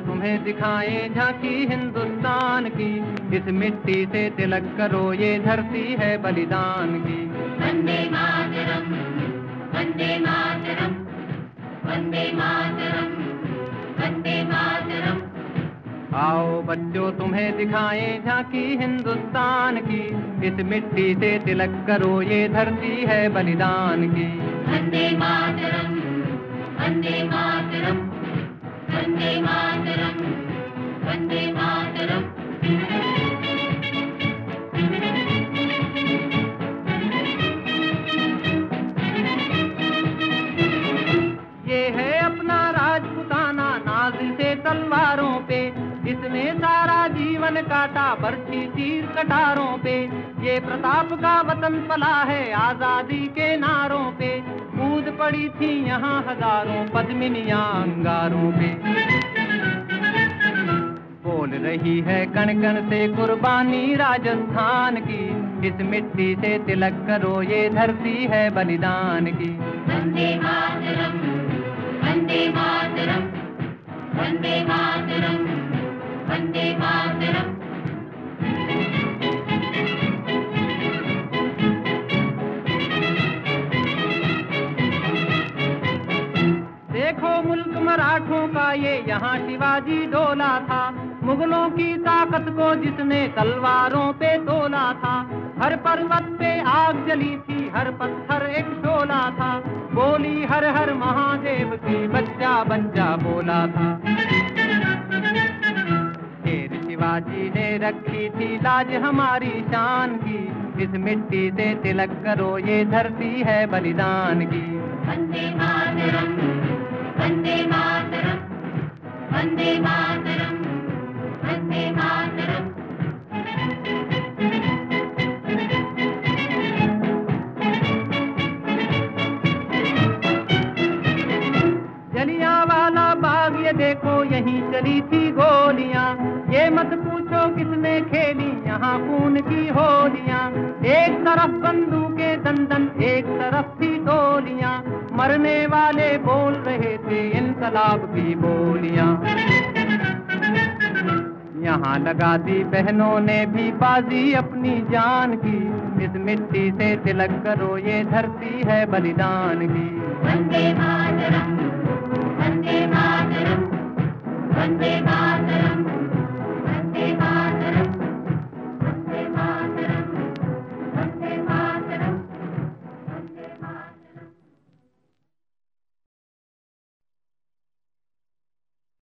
तुम्हें दिखाए झांकी हिंदुस्तान की। इस मिट्टी से तिलक करो ये धरती है बलिदान की। वंदे मातरम वंदे मातरम वंदे मातरम वंदे मातरम। आओ बच्चों तुम्हें दिखाए झांकी हिंदुस्तान की। इस मिट्टी से तिलक करो ये धरती है बलिदान की। वंदे मातरम वंदे मातरम। ये है अपना राजपुताना नाज से तलवारों पे सारा जीवन काटा बरछी तीर कटारों पे। ये प्रताप का वतन पला है आज़ादी के नारों पड़ी थी यहाँ हज़ारों पद्मिनिया अंगारों पे। बोल रही है कण कण से कुर्बानी राजस्थान की। इस मिट्टी से तिलक करो, ये धरती है बलिदान की। यहाँ शिवाजी डोला था, मुगलों की ताकत को जिसने तलवारों पे तोला था। हर पर्वत पे आग जली थी, हर पत्थर एक शोला था। बोली हर हर महादेव की बच्चा बच्चा बोला था। शिवाजी ने रखी थी लाज हमारी शान की। इस मिट्टी से तिलक करो, ये धरती है बलिदान की। वंदे मातरम वंदे मातरम देखो, यहीं चली थी गोलियाँ। ये मत पूछो, किसने खेली, यहाँ खून की होलियाँ। एक तरफ़ बंदूकें दंदन एक तरफ़ थी गोलियाँ मरने वाले बोल रहे थे, इनकलाब की बोलियाँ। यहाँ लगा दी बहनों ने भी बाजी अपनी जान की। इस मिट्टी से तिलक करो, ये धरती है बलिदान की।